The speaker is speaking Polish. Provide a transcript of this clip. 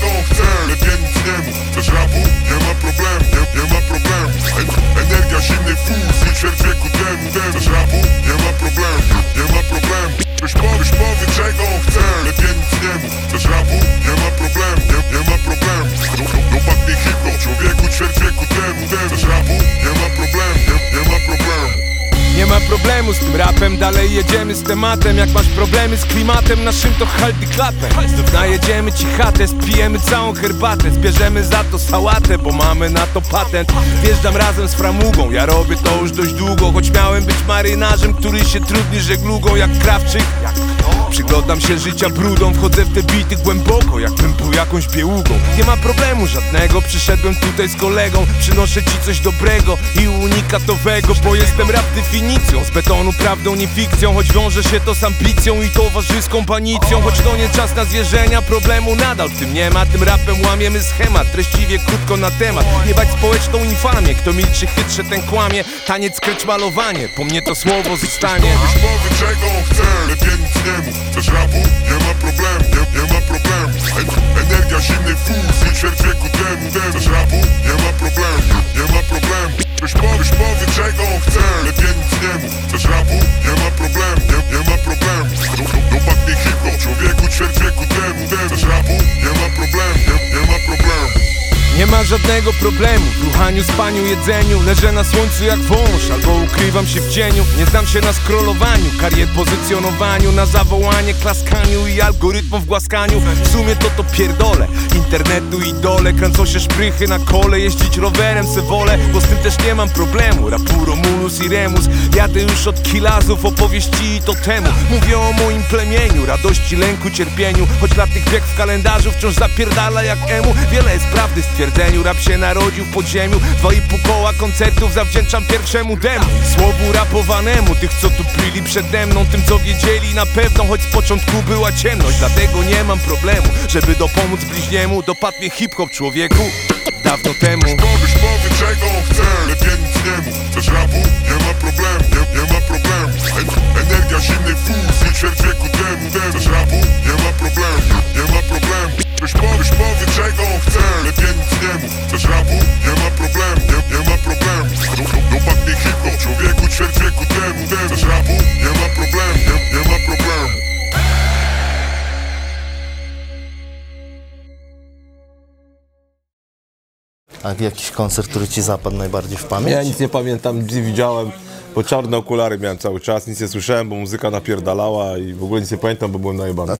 czego chcę Lepiej nic nie mów, też rapu nie ma problemu, nie, nie ma problemu. En Energia zimnej fuzji, ćwierć wieku temu Też rapu nie ma problemu, nie ma problemu. Ktoś powiesz, powie czego chcę Lepiej nic nie mów, też rapu nie ma problemu. Problemu z tym rapem, dalej jedziemy z tematem. Jak masz problemy z klimatem, naszym to haldy klapem najedziemy ci chatę, spijemy całą herbatę. Zbierzemy za to sałatę, bo mamy na to patent. Wjeżdżam razem z framugą, ja robię to już dość długo Choć miałem być marynarzem, który się trudni żeglugą jak krawczyk Przyglądam się życia brudą, wchodzę w te bity głęboko Jakbym był jakąś białugą. Nie ma problemu żadnego, przyszedłem tutaj z kolegą Przynoszę ci coś dobrego i unikatowego Bo jestem rap definicją, z betonu prawdą nie fikcją. Choć wiąże się to z ambicją i towarzyską panicją. Choć to nie czas na zwierzenia, problemu nadal w tym nie ma. Tym rapem łamiemy schemat, treściwie krótko na temat. Nie bać społeczną infamię, kto milczy chytrze ten kłamie. Taniec, kręć, malowanie, po mnie to słowo zostanie. Czego on żadnego problemu. W ruchaniu, spaniu, jedzeniu. Leżę na słońcu jak wąż, albo ukrywam się w cieniu. Nie znam się na scrollowaniu, karier pozycjonowaniu Na zawołanie, klaskaniu i algorytmów głaskaniu. W sumie to to pierdolę, internetu i dole Kręcą się szprychy na kole, jeździć rowerem se wolę Bo z tym też nie mam problemu, rapu Romulus i Remus. Jadę już od kilazów, opowieści i to temu. Mówię o moim plemieniu, radości, lęku, cierpieniu. Choć dla tych wiek w kalendarzu wciąż zapierdala jak emu. Wiele jest prawdy w stwierdzeniu, rap się narodził w podziemiu. Dwa i pół koła koncertów zawdzięczam pierwszemu demu. Słowu rapowanemu, tych co tu byli przede mną Tym co wiedzieli na pewno, choć z początku była ciemność. Dlatego nie mam problemu, żeby dopomóc bliźniemu. Dopadł mnie hip-hop człowieku, dawno temu. Powiesz, powie czego on chce, lepiej nic nie mów. Chcesz rapu? Nie ma problemu, nie, nie ma problemu. En, Energia zimnej fuzji, ćwierć wieku temu. Chcesz rapu? Nie A jakiś koncert, który ci zapadł najbardziej w pamięć? Ja nic nie pamiętam, nic nie widziałem, bo czarne okulary miałem cały czas, nic nie słyszałem, bo muzyka napierdalała i w ogóle nic nie pamiętam, bo byłem najebany.